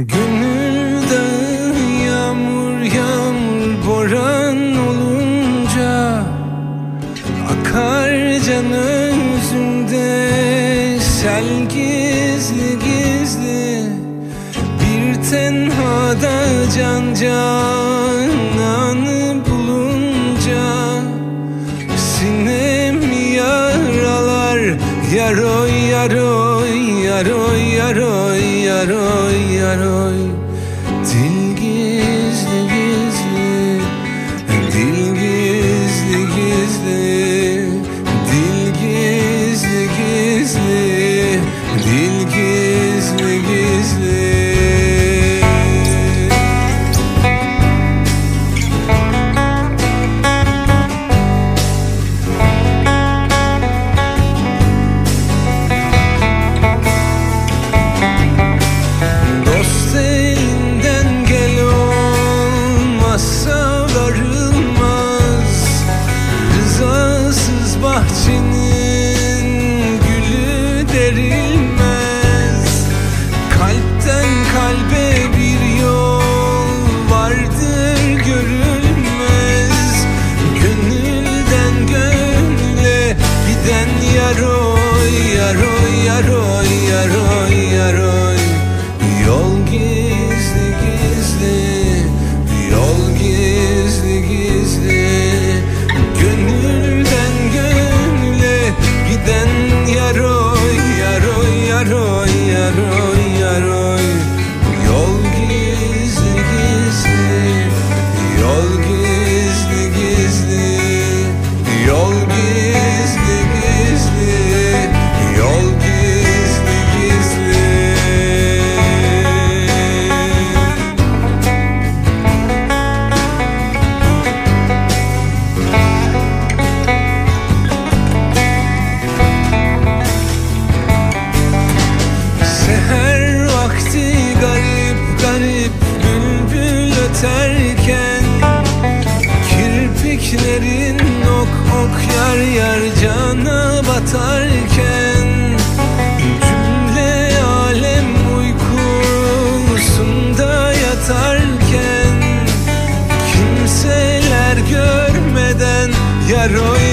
Gönül dağı yağmur yağmur boran olunca Akar can özünde. Sel gizli gizli Bir tenhada can cananı bulunca Sinem yaroy yaroy yaroy yaroy bülbül öterken Kirpiklerin ok ok yar yar cana batarken Cümle alem uykusunda yatarken Kimseler görmeden yaroy